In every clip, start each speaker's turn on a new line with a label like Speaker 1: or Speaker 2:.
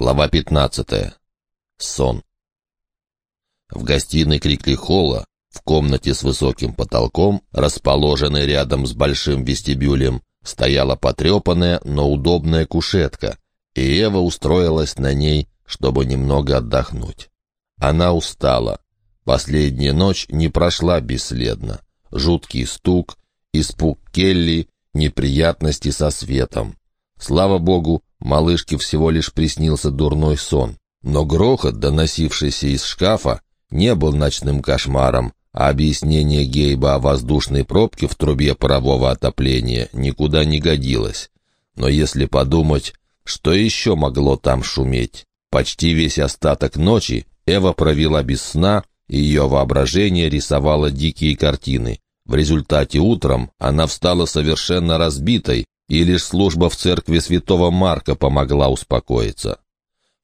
Speaker 1: Глава 15. Сон. В гостиной Крикли Холла, в комнате с высоким потолком, расположенной рядом с большим вестибюлем, стояла потрепанная, но удобная кушетка, и Эва устроилась на ней, чтобы немного отдохнуть. Она устала. Последняя ночь не прошла бесследно. Жуткий стук, испуг Келли, неприятности со светом. Слава богу, малышке всего лишь приснился дурной сон. Но грохот, доносившийся из шкафа, не был ночным кошмаром, а объяснение Гейба о воздушной пробке в трубе парового отопления никуда не годилось. Но если подумать, что еще могло там шуметь? Почти весь остаток ночи Эва провела без сна, и ее воображение рисовало дикие картины. В результате утром она встала совершенно разбитой, и лишь служба в церкви святого Марка помогла успокоиться.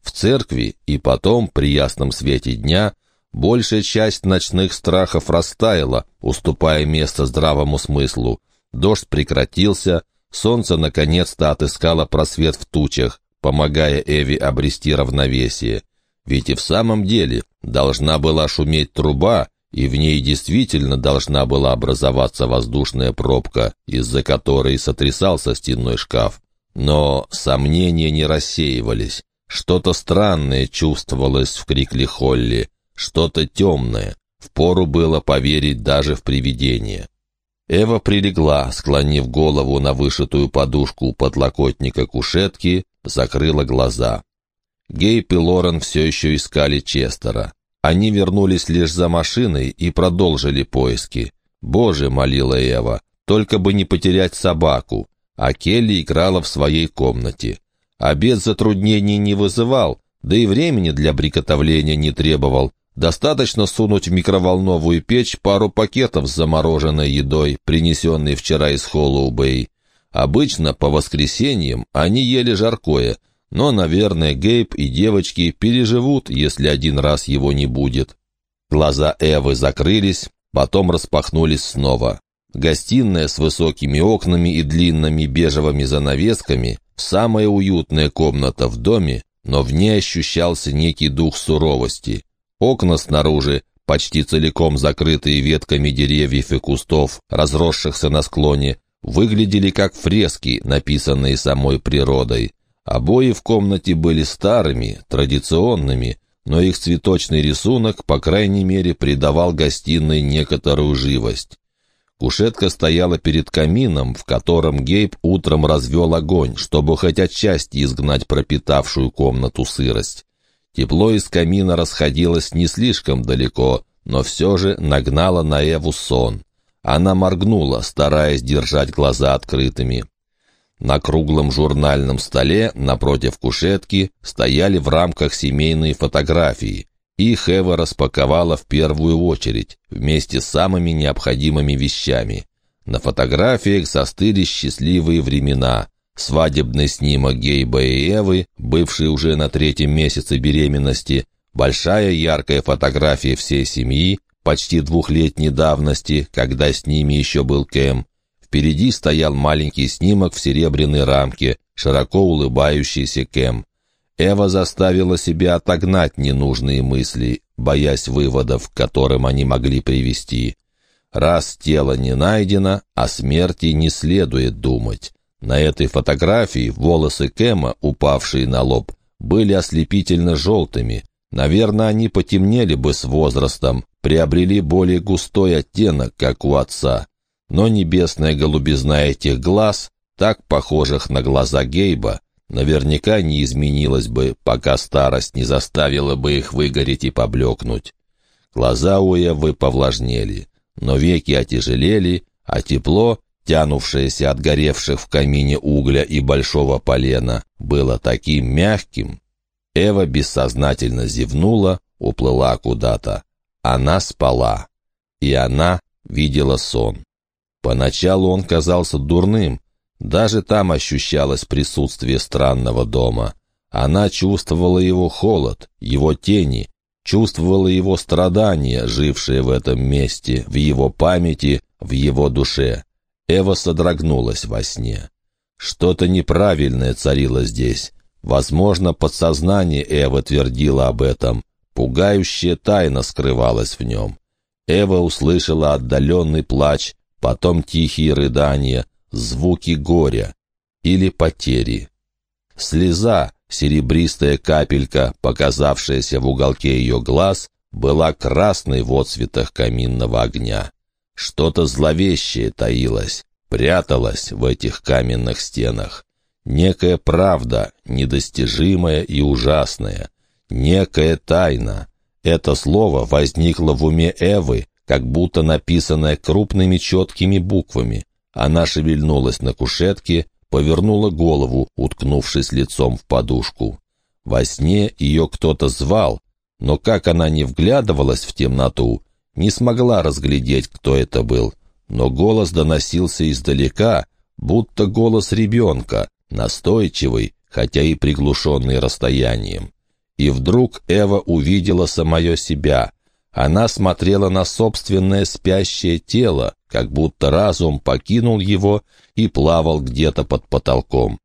Speaker 1: В церкви и потом, при ясном свете дня, большая часть ночных страхов растаяла, уступая место здравому смыслу. Дождь прекратился, солнце наконец-то отыскало просвет в тучах, помогая Эви обрести равновесие. Ведь и в самом деле должна была шуметь труба, и в ней действительно должна была образоваться воздушная пробка, из-за которой сотрясался стенной шкаф. Но сомнения не рассеивались. Что-то странное чувствовалось в крикле Холли, что-то темное. Впору было поверить даже в привидение. Эва прилегла, склонив голову на вышитую подушку подлокотника кушетки, закрыла глаза. Гейп и Лорен все еще искали Честера. Они вернулись лишь за машиной и продолжили поиски. «Боже», — молила Эва, — «только бы не потерять собаку». А Келли играла в своей комнате. Обед затруднений не вызывал, да и времени для приготовления не требовал. Достаточно сунуть в микроволновую печь пару пакетов с замороженной едой, принесенной вчера из Холлоу-Бэй. Обычно по воскресеньям они ели жаркое — но, наверное, Гейб и девочки переживут, если один раз его не будет. Глаза Эвы закрылись, потом распахнулись снова. Гостиная с высокими окнами и длинными бежевыми занавесками, самая уютная комната в доме, но в ней ощущался некий дух суровости. Окна снаружи, почти целиком закрытые ветками деревьев и кустов, разросшихся на склоне, выглядели как фрески, написанные самой природой. Обои в комнате были старыми, традиционными, но их цветочный рисунок, по крайней мере, придавал гостиной некоторую живость. Кушетка стояла перед камином, в котором Гейб утром развел огонь, чтобы хоть отчасти изгнать пропитавшую комнату сырость. Тепло из камина расходилось не слишком далеко, но все же нагнало на Эву сон. Она моргнула, стараясь держать глаза открытыми. На круглом журнальном столе напротив кушетки стояли в рамках семейные фотографии. Их Эва распаковала в первую очередь, вместе с самыми необходимыми вещами. На фотографиях застыли счастливые времена. Свадебный снимок Гейба и Эвы, бывший уже на третьем месяце беременности, большая яркая фотография всей семьи, почти двухлетней давности, когда с ними еще был Кэм, Впереди стоял маленький снимок в серебряной рамке, широко улыбающийся Кэм. Эва заставила себя отогнать ненужные мысли, боясь выводов, к которым они могли привести. Раз тело не найдено, о смерти не следует думать. На этой фотографии волосы Кэма, упавшие на лоб, были ослепительно желтыми. Наверное, они потемнели бы с возрастом, приобрели более густой оттенок, как у отца но небесная голубизна этих глаз, так похожих на глаза Гейба, наверняка не изменилась бы, пока старость не заставила бы их выгореть и поблекнуть. Глаза у Эвы повлажнели, но веки отяжелели, а тепло, тянувшееся от горевших в камине угля и большого полена, было таким мягким. Эва бессознательно зевнула, уплыла куда-то. Она спала, и она видела сон. Поначалу он казался дурным. Даже там ощущалось присутствие странного дома. Она чувствовала его холод, его тени, чувствовала его страдания, жившие в этом месте, в его памяти, в его душе. Эва содрогнулась во сне. Что-то неправильное царило здесь. Возможно, подсознание Эвы твердило об этом. Пугающая тайна скрывалась в нем. Эва услышала отдаленный плач, потом тихие рыдания, звуки горя или потери. Слеза, серебристая капелька, показавшаяся в уголке ее глаз, была красной в отцветах каминного огня. Что-то зловещее таилось, пряталось в этих каменных стенах. Некая правда, недостижимая и ужасная. Некая тайна. Это слово возникло в уме Эвы, как будто написанное крупными четкими буквами. Она шевельнулась на кушетке, повернула голову, уткнувшись лицом в подушку. Во сне ее кто-то звал, но как она не вглядывалась в темноту, не смогла разглядеть, кто это был. Но голос доносился издалека, будто голос ребенка, настойчивый, хотя и приглушенный расстоянием. И вдруг Эва увидела самое себя. Она смотрела на собственное спящее тело, как будто разум покинул его и плавал где-то под потолком.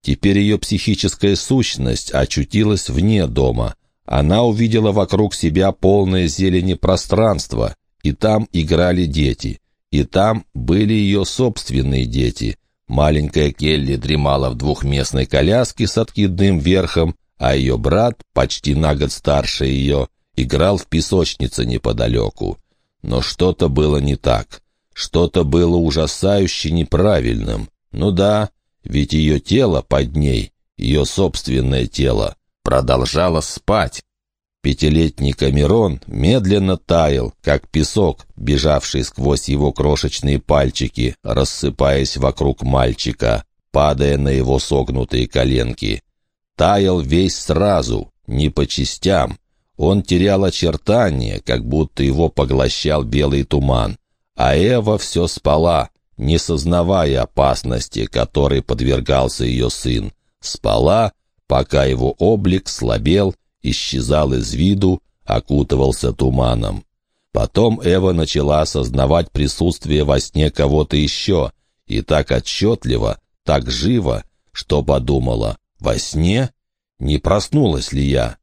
Speaker 1: Теперь ее психическая сущность очутилась вне дома. Она увидела вокруг себя полное зелени пространство, и там играли дети, и там были ее собственные дети — Маленькая Келли дремала в двухместной коляске с откидным верхом, а ее брат, почти на год старше ее, играл в песочнице неподалеку. Но что-то было не так. Что-то было ужасающе неправильным. Ну да, ведь ее тело под ней, ее собственное тело, продолжало спать, Пятилетний Камерон медленно таял, как песок, бежавший сквозь его крошечные пальчики, рассыпаясь вокруг мальчика, падая на его согнутые коленки. Таял весь сразу, не по частям. Он терял очертания, как будто его поглощал белый туман. А Эва все спала, не сознавая опасности, которой подвергался ее сын. Спала, пока его облик слабел исчезал из виду, окутывался туманом. Потом Эва начала осознавать присутствие во сне кого-то еще, и так отчетливо, так живо, что подумала, во сне? Не проснулась ли я?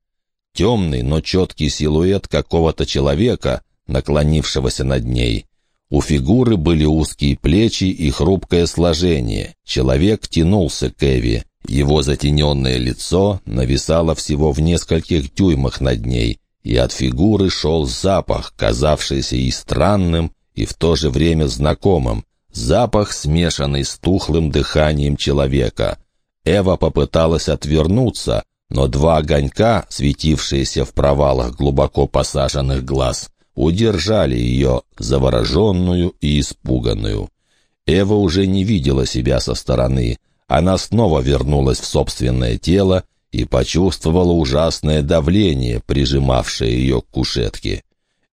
Speaker 1: Темный, но четкий силуэт какого-то человека, наклонившегося над ней. У фигуры были узкие плечи и хрупкое сложение. Человек тянулся к Эве. Его затененное лицо нависало всего в нескольких дюймах над ней, и от фигуры шел запах, казавшийся и странным, и в то же время знакомым, запах, смешанный с тухлым дыханием человека. Эва попыталась отвернуться, но два огонька, светившиеся в провалах глубоко посаженных глаз, удержали ее, завороженную и испуганную. Эва уже не видела себя со стороны — она снова вернулась в собственное тело и почувствовала ужасное давление, прижимавшее ее к кушетке.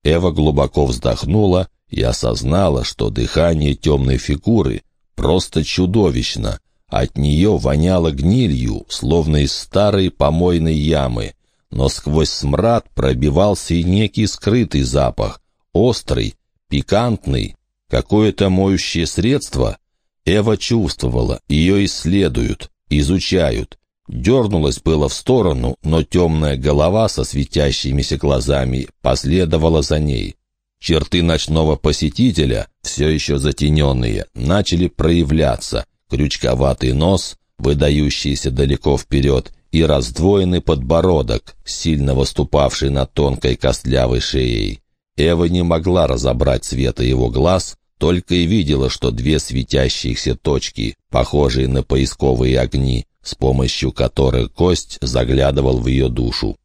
Speaker 1: Эва глубоко вздохнула и осознала, что дыхание темной фигуры просто чудовищно. От нее воняло гнилью, словно из старой помойной ямы. Но сквозь смрад пробивался и некий скрытый запах, острый, пикантный, какое-то моющее средство, Эва чувствовала, ее исследуют, изучают. Дернулась было в сторону, но темная голова со светящимися глазами последовала за ней. Черты ночного посетителя, все еще затененные, начали проявляться. Крючковатый нос, выдающийся далеко вперед, и раздвоенный подбородок, сильно выступавший над тонкой костлявой шеей. Эва не могла разобрать цвета его глаз, только и видела, что две светящиеся точки, похожие на поисковые огни, с помощью которых кость заглядывал в ее душу.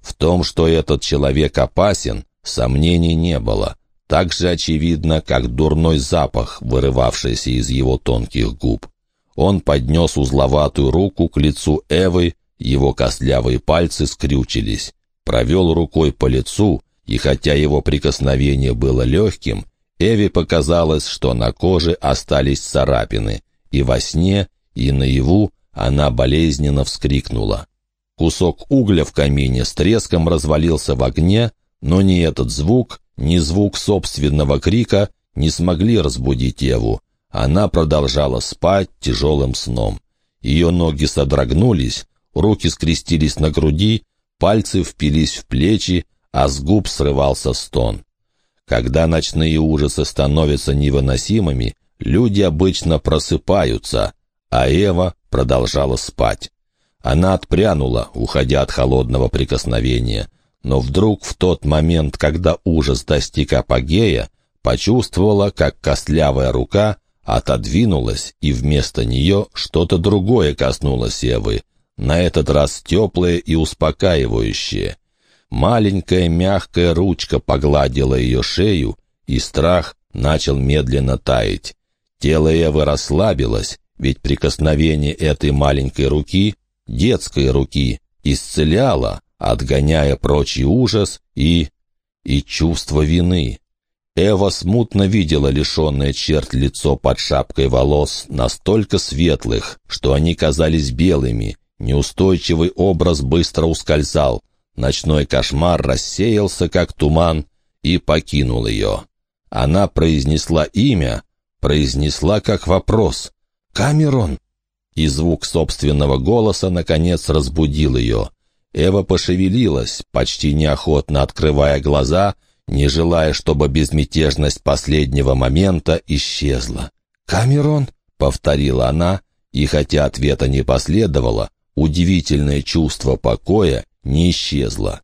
Speaker 1: В том, что этот человек опасен, сомнений не было. Так же очевидно, как дурной запах, вырывавшийся из его тонких губ. Он поднес узловатую руку к лицу Эвы, его костлявые пальцы скрючились, провел рукой по лицу, и хотя его прикосновение было легким, Эви показалось, что на коже остались царапины, и во сне, и наяву она болезненно вскрикнула. Кусок угля в камине с треском развалился в огне, но ни этот звук, ни звук собственного крика не смогли разбудить Еву. Она продолжала спать тяжелым сном. Ее ноги содрогнулись, руки скрестились на груди, пальцы впились в плечи, а с губ срывался стон. Когда ночные ужасы становятся невыносимыми, люди обычно просыпаются, а Эва продолжала спать. Она отпрянула, уходя от холодного прикосновения, но вдруг в тот момент, когда ужас достиг апогея, почувствовала, как костлявая рука отодвинулась, и вместо нее что-то другое коснулось Эвы, на этот раз теплое и успокаивающее. Маленькая мягкая ручка погладила ее шею, и страх начал медленно таять. Тело Эвы расслабилось, ведь прикосновение этой маленькой руки, детской руки, исцеляло, отгоняя прочий ужас и... и чувство вины. Эва смутно видела лишенное черт лицо под шапкой волос, настолько светлых, что они казались белыми. Неустойчивый образ быстро ускользал. Ночной кошмар рассеялся, как туман, и покинул ее. Она произнесла имя, произнесла как вопрос. «Камерон!» И звук собственного голоса, наконец, разбудил ее. Эва пошевелилась, почти неохотно открывая глаза — не желая, чтобы безмятежность последнего момента исчезла. «Камерон?» — повторила она, и хотя ответа не последовало, удивительное чувство покоя не исчезло.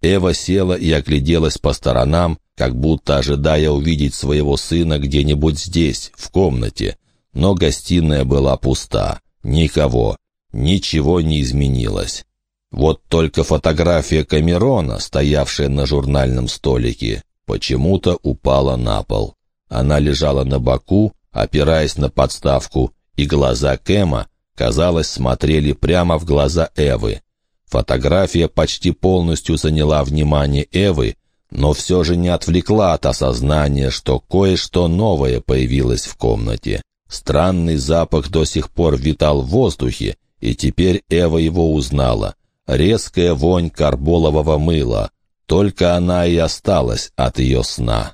Speaker 1: Эва села и огляделась по сторонам, как будто ожидая увидеть своего сына где-нибудь здесь, в комнате. Но гостиная была пуста. Никого. Ничего не изменилось. Вот только фотография Камерона, стоявшая на журнальном столике, почему-то упала на пол. Она лежала на боку, опираясь на подставку, и глаза Кэма, казалось, смотрели прямо в глаза Эвы. Фотография почти полностью заняла внимание Эвы, но все же не отвлекла от осознания, что кое-что новое появилось в комнате. Странный запах до сих пор витал в воздухе, и теперь Эва его узнала резкая вонь карболового мыла. Только она и осталась от ее сна.